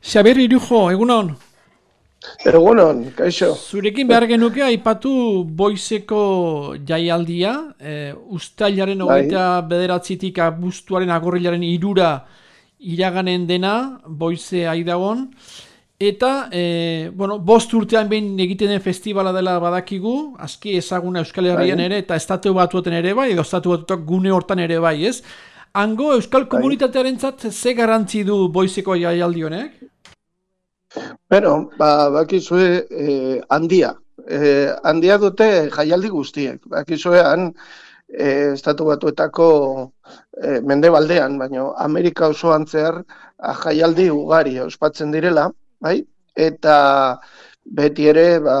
Xaber Irujo, egunon? Egunon, kaixo. Zurekin behar genuke aipatu boizeko jaialdia, e, ustailaren bai. hogeita bederatzitik abuztuaren agorrilaren irura iraganen dena, boize aidagon. Eta, e, bueno, bost urtean behin egiten den festivala dela badakigu, aski ezaguna Euskal Herrian bai. ere, eta estatu batuetan ere bai, edo estatu batuetan gune hortan ere bai, ez? Hango Euskal bai. Komunitatearen zat, ze garantzi du boizeko jaialdi honek? Bueno, ba, bakizue eh, handia. Eh, handia dute jaialdi guztiek. Bakizue han eh, estatu batuetako eh, mende baldean, baina Amerika osoan zehar jaialdi ugari ospatzen direla, bai? Eta beti ere, ba,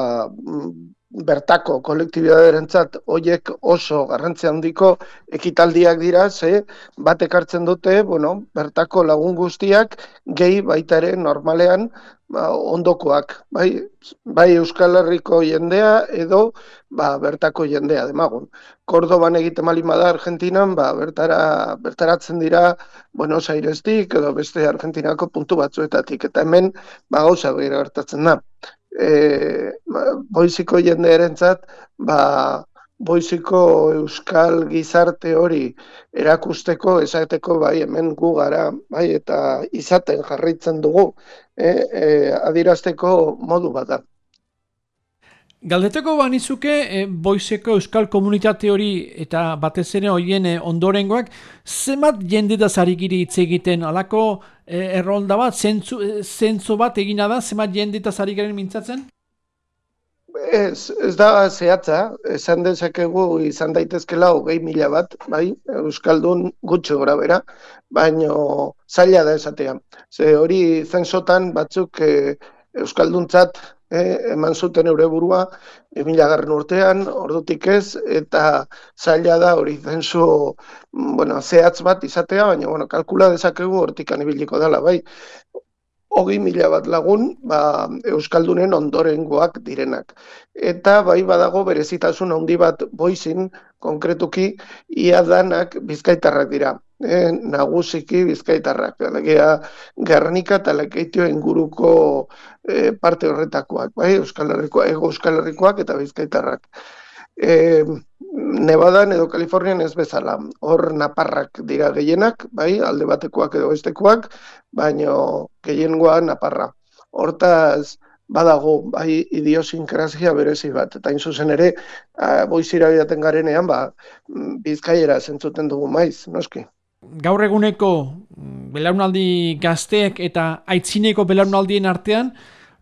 bertako kolektibidaderentzat hoiek oso garrantzi handiko ekitaldiak dira, ze bat ekartzen dute, bueno, bertako lagun guztiak gehi baita ere normalean ba, ondokoak, bai, bai Euskal Herriko jendea edo ba, bertako jendea demagun. Kordoban egite malima da Argentinan, ba, bertara, bertaratzen dira Buenos Airestik edo beste Argentinako puntu batzuetatik, eta hemen ba, gauza behira gertatzen da e, boiziko jendearentzat ba, boiziko euskal gizarte hori erakusteko esateko bai hemen gu gara bai eta izaten jarraitzen dugu e, e, adirazteko modu bat da. Galdeteko banizuke e, boizeko euskal komunitate hori eta batez ere hoien e, ondorengoak zemat jende da zarikiri hitz egiten alako e, errolda bat, zentzu, zentzu bat egina da, zemat jende da zarikaren mintzatzen? Ez, ez da zehatza, esan dezakegu izan daitezkela hogei mila bat, bai, Euskaldun gutxo gora bera, baino zaila da esatea. Ze hori zensotan batzuk e, Euskalduntzat e, eman zuten eure burua, emila garren urtean, ordutik ez, eta zaila da hori zenzu, bueno, zehatz bat izatea, baina, bueno, kalkula dezakegu hortik anibiliko dela, bai. Hogi mila bat lagun, ba, Euskaldunen ondorengoak direnak. Eta bai badago berezitasun handi bat boizin, konkretuki, ia danak bizkaitarrak dira e, nagusiki bizkaitarrak, alegia Gernika eta Lekeitio inguruko e, parte horretakoak, bai, Euskal Herrikoa, ego Euskal Herrikoak eta bizkaitarrak. E, Nevadan edo Kalifornian ez bezala, hor naparrak dira gehienak, bai, alde batekoak edo bestekoak, baino gehiengoa naparra. Hortaz, badago bai idiosinkrasia berezi bat eta zuzen ere boizira bidaten garenean ba bizkaiera zentzuten dugu maiz noski gaur eguneko mm, belaunaldi gazteek eta aitzineko belaunaldien artean,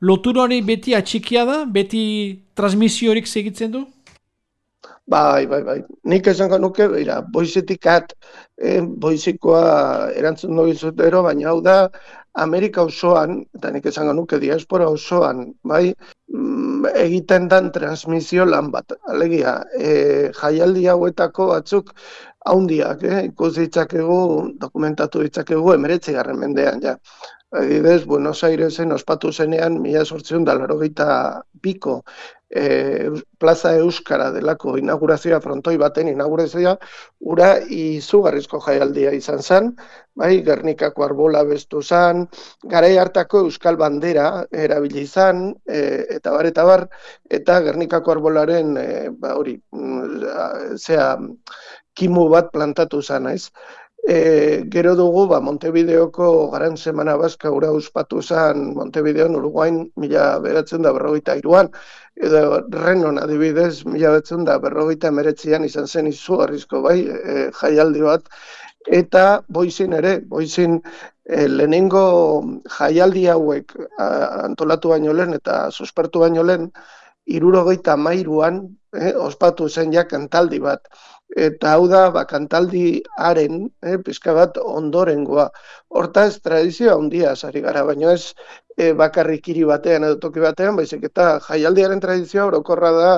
lotura hori beti atxikia da, beti transmisio horik segitzen du? Bai, bai, bai. Nik esan nuke, beira, boizetik at, eh, boizikoa erantzun dugu zutero, baina hau da, Amerika osoan, eta nik esan nuke diaspora osoan, bai, mm, egiten dan transmisio lan bat. Alegia, e, jaialdi hauetako batzuk haundiak, eh? ikus ditzakegu, dokumentatu ditzakegu, emeretzi garren mendean, ja. Adibidez, Buenos Airesen ospatu zenean, mila sortzion da laro piko, e, plaza Euskara delako inaugurazioa, frontoi baten inaugurazioa, ura izugarrizko jaialdia izan zen, bai, Gernikako arbola bestu zen, gara hartako Euskal Bandera erabili izan, e, eta bar, eta bar, eta Gernikako arbolaren, e, ba, hori, mm, zea, kimu bat plantatu zen, ez? E, gero dugu, ba, Montevideoko garan semana bazka ura uspatu zen Montevideon Uruguain mila beratzen da berrogeita iruan, edo Renon adibidez mila beratzen da berrogeita meretzian izan zen izu arrizko bai, e, jaialdi bat, eta boizin ere, boizin e, lehenengo jaialdi hauek antolatu baino lehen eta suspertu baino lehen, irurogeita mairuan, eh, ospatu zen ja kantaldi bat eta hau da bakantaldi haren, eh, pizka bat ondorengoa. Hortaz, tradizioa handia sari gara, baina ez e, bakarrik hiri batean edo toki batean, baizik eta jaialdiaren tradizioa orokorra da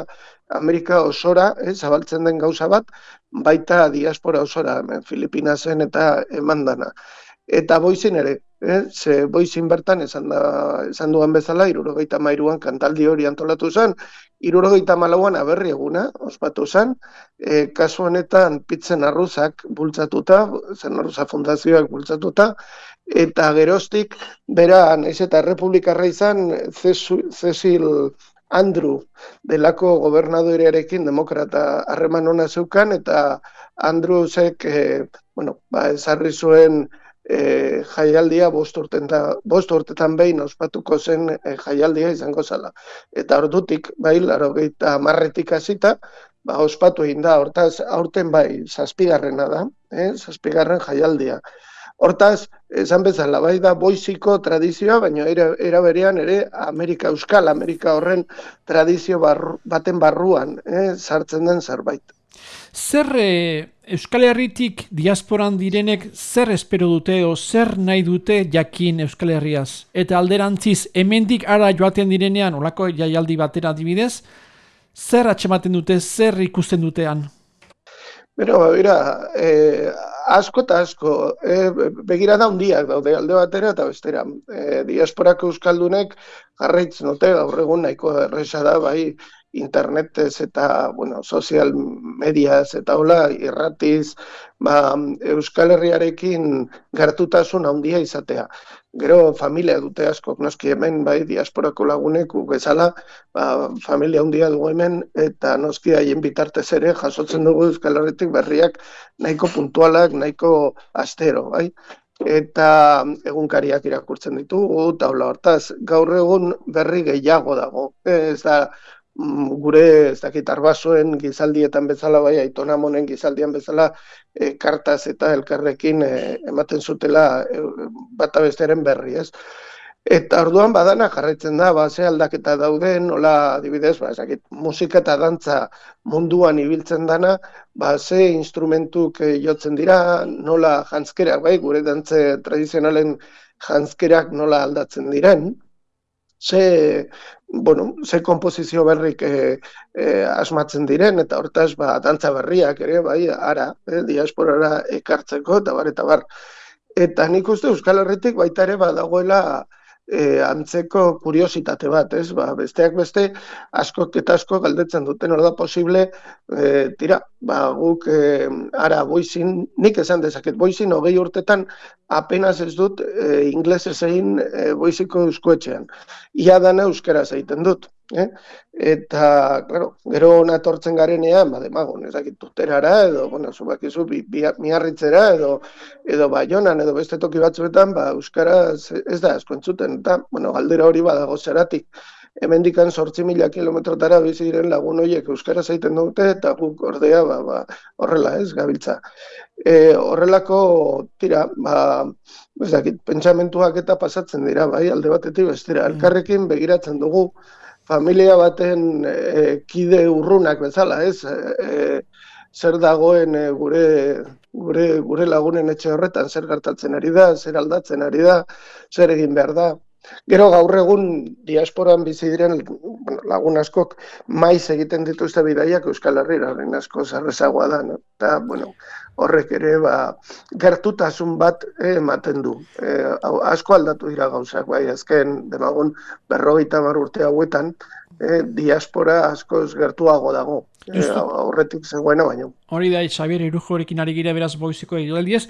Amerika osora, eh, zabaltzen den gauza bat, baita diaspora osora, Filipinazen eta emandana. Eta boizin ere, eh, ze boizin bertan esan, da, esan duan bezala, irurogeita mairuan kantaldi hori antolatu zen, irurogeita malauan aberri eguna, ospatu zen, e, kasu honetan pitzen arruzak bultzatuta, zen arruza fundazioak bultzatuta, eta geroztik, bera, naiz eta republikarra izan, Cecil Andrew delako gobernadorearekin demokrata harreman ona zeukan, eta Andrewsek, e, bueno, ba, ezarri zuen e, jaialdia bost, bost urtetan behin ospatuko zen e, jaialdia izango zala. Eta ordutik, bai, laro gehieta marretik hasita, ba, ospatu egin da, hortaz, aurten bai, zazpigarrena da, eh, zazpigarren jaialdia. Hortaz, esan bezala, bai da boiziko tradizioa, baina era, era berean ere Amerika Euskal, Amerika horren tradizio baten barruan eh, sartzen den zerbait. Zer e, Euskal Herritik diasporan direnek zer espero dute o zer nahi dute jakin Euskal Herriaz? Eta alderantziz, hemendik ara joaten direnean, olako jaialdi batera adibidez, zer atxematen dute, zer ikusten dutean? Bero, bera, eh, asko eta asko, eh, begira da hundiak daude alde batera eta bestera. Eh, diasporako Euskaldunek jarraitzen dute, gaur egun nahiko erresa da, bai, internetez eta bueno, sozial mediaz eta hola irratiz ba, Euskal Herriarekin gertutasun handia izatea. Gero familia dute asko, noski hemen bai diasporako lagunek bezala ba, familia handia dugu hemen eta noski haien bitartez ere jasotzen dugu Euskal Herritik berriak nahiko puntualak, nahiko astero, bai? eta egunkariak irakurtzen ditugu, eta hortaz, gaur egun berri gehiago dago. Ez da, gure ez dakit arbasoen gizaldietan bezala bai aitona monen gizaldian bezala e, kartaz eta elkarrekin e, ematen zutela e, bata besteren berri, ez? Eta orduan badana jarraitzen da, ba, ze aldaketa dauden, nola adibidez, ba, ezakit, musika eta dantza munduan ibiltzen dana, ba, ze instrumentuk e, jotzen dira, nola jantzkerak, bai, gure dantze tradizionalen jantzkerak nola aldatzen diren, ze, bueno, ze kompozizio berrik e, e, asmatzen diren, eta hortaz, ba, dantza berriak ere, bai, ara, e, diasporara ekartzeko, eta bar, eta bar. Eta nik uste Euskal Herritik baita ere badagoela e, antzeko kuriositate bat, ez? Ba, besteak beste asko eta asko galdetzen duten hor da posible e, tira, ba, guk e, ara boizin, nik esan dezaket boizin hogei urtetan apenas ez dut e, inglesez egin e, boiziko euskoetxean. Ia dana euskara egiten dut. Eh? Eta, claro, gero ona etortzen garenean, ba, demago, nezakit tuterara, edo, bueno, zubak izu, bi, bi, miarritzera, edo, edo baionan, edo beste toki batzuetan, ba, Euskara ez da asko entzuten, eta, bueno, galdera hori badago zeratik. Hemen dikan sortzi mila kilometrotara bizi diren lagun horiek Euskara zaiten dute, eta guk ordea, ba, ba, horrela, ez, gabiltza. E, horrelako, tira, ba, ez dakit, pentsamentuak eta pasatzen dira, bai, alde batetik bestera, mm. elkarrekin begiratzen dugu, familia baten e, kide urrunak bezala, ez? E, zer dagoen e, gure, gure, gure lagunen etxe horretan, zer gertatzen ari da, zer aldatzen ari da, zer egin behar da. Gero gaur egun diasporan bizi diren lagun askok maiz egiten dituzte bidaiak Euskal Herriaren asko zarrezagoa da, no? Eta, bueno, horrek ere ba, gertutasun bat eh, ematen du. E, asko aldatu dira gauzak, bai, azken demagun berrogeita mar urte hauetan, e, diaspora askoz gertuago dago. E, aurretik zegoena baino. Hori da, Xabier, irujo ari gira beraz boiziko egilaldiez.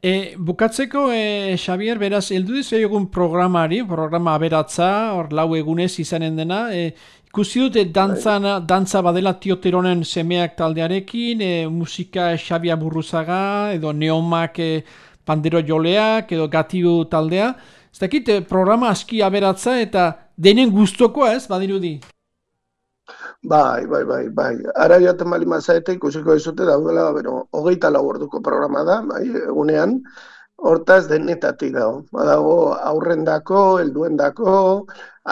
E, bukatzeko, e, Xavier, beraz, heldu egun programari, programa aberatza, hor lau egunez izanen dena, e, ikusi dute dantzan, dantza badela tioteronen semeak taldearekin, e, musika Xabia Burruzaga, edo neomak e, pandero joleak, edo gatibu taldea. Ez dakit, e, programa aski aberatza eta denen guztokoa ez, badirudi? Bai, bai, bai, bai. Ara joaten bali mazaete ikusiko izute daudela, bero, hogeita lau orduko programa da, bai, egunean, hortaz denetatik dago. Badago aurrendako, helduendako,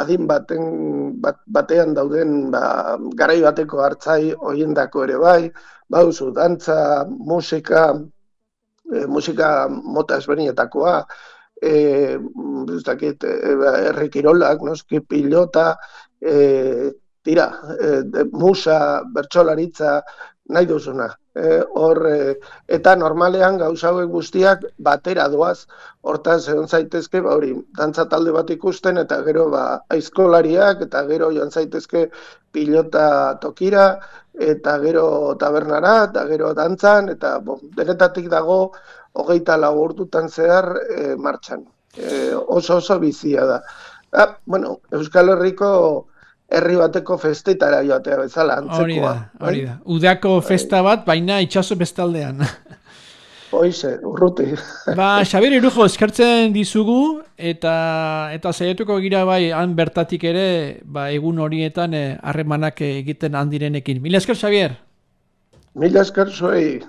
adin baten, bat, batean dauden ba, garai bateko hartzai hoiendako ere bai, bauzu, dantza, musika, e, musika mota ezberdinetakoa, e, ez dakit, e, errikirolak, noski, pilota, e, tira, e, musa, bertsolaritza, nahi duzuna. e, hor, e, eta normalean gauza hauek guztiak batera doaz, hortaz egon zaitezke, ba, hori, dantza talde bat ikusten, eta gero, ba, aizkolariak, eta gero joan zaitezke pilota tokira, eta gero tabernara, eta gero dantzan, eta bon, denetatik dago, hogeita lau urtutan zehar e, martxan. E, oso oso bizia da. Ah, bueno, Euskal Herriko herri bateko festetara joatea bezala, antzekoa. Hori da, hori da. Udeako bai. festa bat, baina itxaso bestaldean. Hoize, urruti. ba, Xabier Irujo, eskartzen dizugu, eta eta zaituko gira bai, han bertatik ere, ba, egun horietan eh, harremanak egiten handirenekin. Mila esker, Xabier? Mila esker, zuei.